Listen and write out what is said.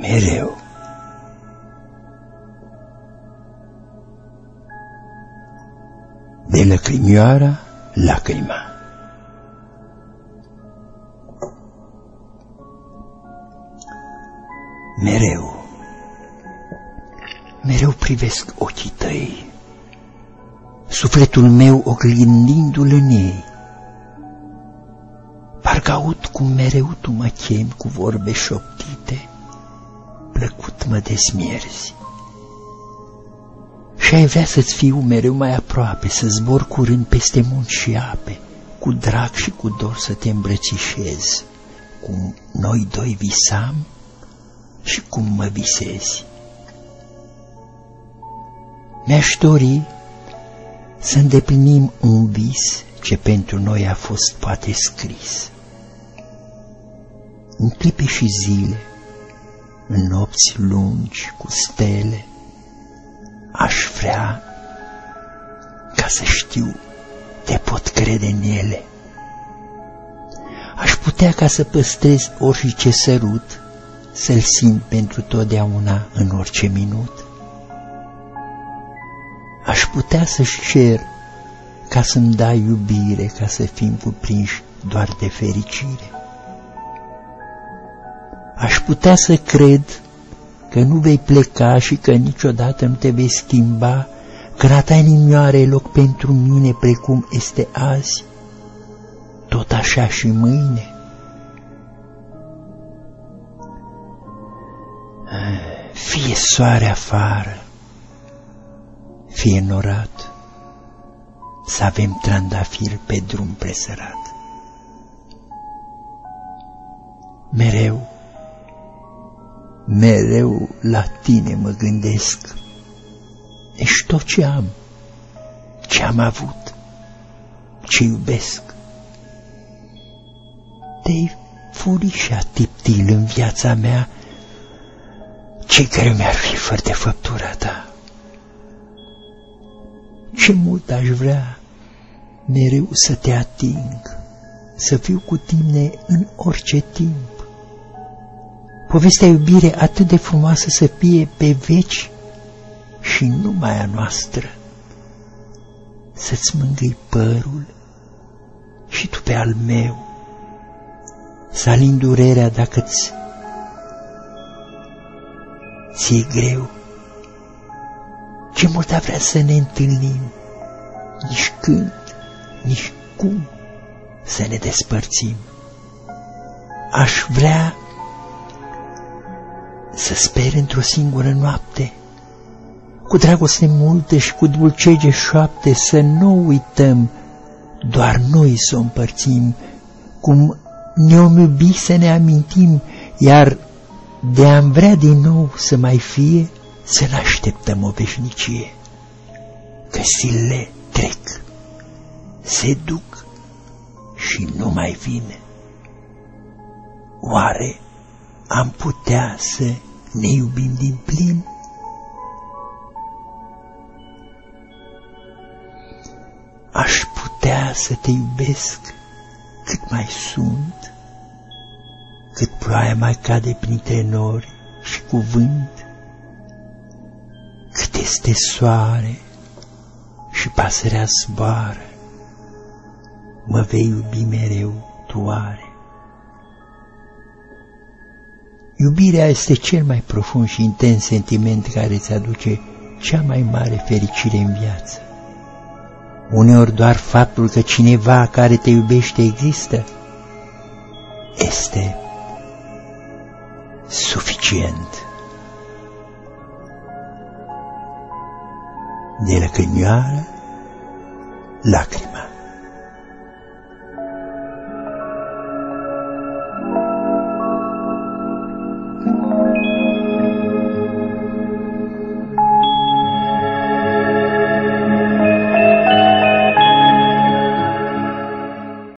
mereu. De lăcrimioara lacrima. Mereu, mereu privesc ochii tăi, sufletul meu oglindindu-l în ei. Parcă aud cum mereu tu mă chemi cu vorbe șoptite, plăcut mă desmierzi. Și ai vrea să-ți fiu mereu mai aproape, să zbor curând peste munți și ape, cu drag și cu dor să te îmbrățișez, cum noi doi visam și cum mă visezi. Mi-aș dori să îndeplinim un vis ce pentru noi a fost poate scris. În clipe și zile, în nopți lungi cu stele, aș vrea ca să știu te pot crede în ele. Aș putea ca să păstrez orice sărut, să-l simt pentru totdeauna în orice minut. Aș putea să-și cer ca să-mi dai iubire, ca să fim cuprinși doar de fericire. Aș putea să cred că nu vei pleca și că niciodată nu te vei schimba, că la ta inimioare e loc pentru mine precum este azi, tot așa și mâine. Fie soare afară, fie norat, să avem trandafir pe drum presărat. Mereu, mereu la tine mă gândesc. Ești tot ce am, ce am avut, ce iubesc. Te-ai furișa tiptil în viața mea, ce greu mi-ar fi fără de făptura ta. Ce mult aș vrea mereu să te ating, să fiu cu tine în orice timp. Povestea iubire atât de frumoasă să fie pe veci și numai a noastră. Să-ți mângâi părul și tu pe al meu, să alin durerea dacă-ți ți-e greu. Ce mult a vrea să ne întâlnim, nici când, nici cum să ne despărțim. Aș vrea să sper într-o singură noapte, cu dragoste multă și cu dulcege șoapte, să nu uităm, doar noi să o împărțim, cum ne-om iubi să ne amintim, iar de a vrea din nou să mai fie, să ne așteptăm o veșnicie, că zilele trec, se duc și nu mai vine. Oare am putea să ne iubim din plin? Aș putea să te iubesc cât mai sunt, cât ploaia mai cade printre nori și cuvânt, cât este soare și pasărea zboară, mă vei iubi mereu tu Iubirea este cel mai profund și intens sentiment care îți aduce cea mai mare fericire în viață. Uneori doar faptul că cineva care te iubește există este suficient. De la cănioară, lacrimi.